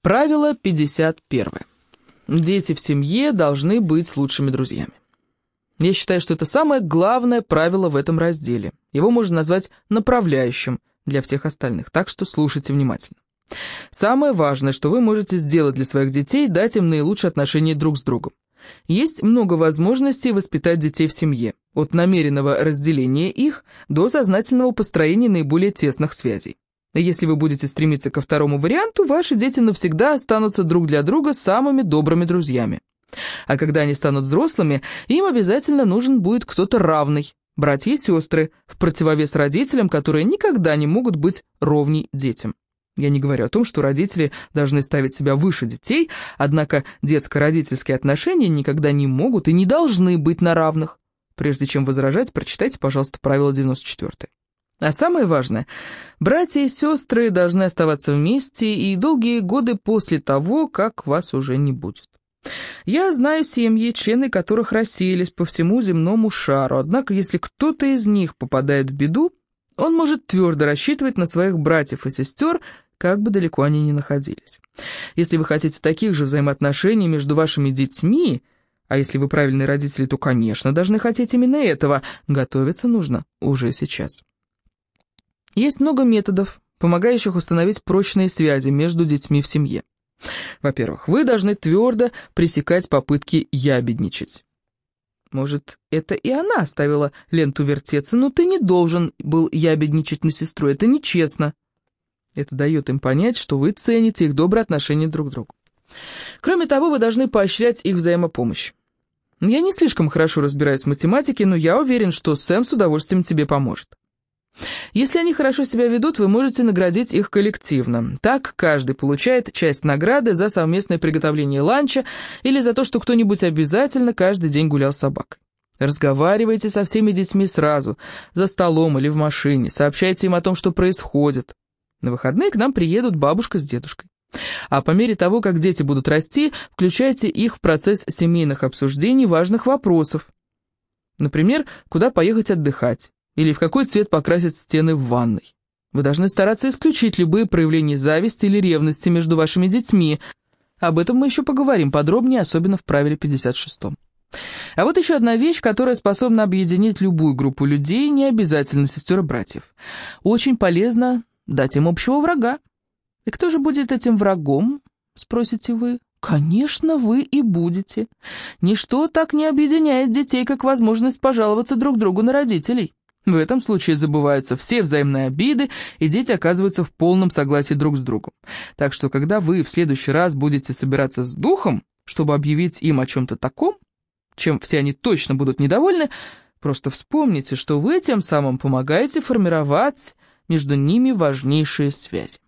Правило 51. Дети в семье должны быть лучшими друзьями. Я считаю, что это самое главное правило в этом разделе. Его можно назвать направляющим для всех остальных, так что слушайте внимательно. Самое важное, что вы можете сделать для своих детей, дать им наилучшие отношения друг с другом. Есть много возможностей воспитать детей в семье, от намеренного разделения их до сознательного построения наиболее тесных связей. Если вы будете стремиться ко второму варианту, ваши дети навсегда останутся друг для друга самыми добрыми друзьями. А когда они станут взрослыми, им обязательно нужен будет кто-то равный, братья и сестры, в противовес родителям, которые никогда не могут быть ровней детям. Я не говорю о том, что родители должны ставить себя выше детей, однако детско-родительские отношения никогда не могут и не должны быть на равных. Прежде чем возражать, прочитайте, пожалуйста, правило 94. А самое важное, братья и сестры должны оставаться вместе и долгие годы после того, как вас уже не будет. Я знаю семьи, члены которых рассеялись по всему земному шару, однако если кто-то из них попадает в беду, он может твердо рассчитывать на своих братьев и сестер, как бы далеко они ни находились. Если вы хотите таких же взаимоотношений между вашими детьми, а если вы правильные родители, то, конечно, должны хотеть именно этого, готовиться нужно уже сейчас. Есть много методов, помогающих установить прочные связи между детьми в семье. Во-первых, вы должны твердо пресекать попытки ябедничать. Может, это и она оставила ленту вертеться, но ты не должен был ябедничать на сестру, это нечестно. Это дает им понять, что вы цените их добрые отношения друг к другу. Кроме того, вы должны поощрять их взаимопомощь. Я не слишком хорошо разбираюсь в математике, но я уверен, что Сэм с удовольствием тебе поможет. Если они хорошо себя ведут, вы можете наградить их коллективно. Так каждый получает часть награды за совместное приготовление ланча или за то, что кто-нибудь обязательно каждый день гулял с собакой. Разговаривайте со всеми детьми сразу, за столом или в машине, сообщайте им о том, что происходит. На выходные к нам приедут бабушка с дедушкой. А по мере того, как дети будут расти, включайте их в процесс семейных обсуждений важных вопросов. Например, куда поехать отдыхать, или в какой цвет покрасить стены в ванной. Вы должны стараться исключить любые проявления зависти или ревности между вашими детьми. Об этом мы еще поговорим подробнее, особенно в правиле 56. А вот еще одна вещь, которая способна объединить любую группу людей, не обязательно сестер и братьев. Очень полезно дать им общего врага. И кто же будет этим врагом, спросите вы? Конечно, вы и будете. Ничто так не объединяет детей, как возможность пожаловаться друг другу на родителей. В этом случае забываются все взаимные обиды, и дети оказываются в полном согласии друг с другом. Так что, когда вы в следующий раз будете собираться с духом, чтобы объявить им о чем-то таком, чем все они точно будут недовольны, просто вспомните, что вы тем самым помогаете формировать между ними важнейшие связи.